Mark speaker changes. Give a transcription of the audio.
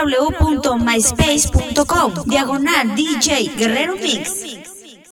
Speaker 1: www.myspace.com diagonal DJ Guerrero Mix.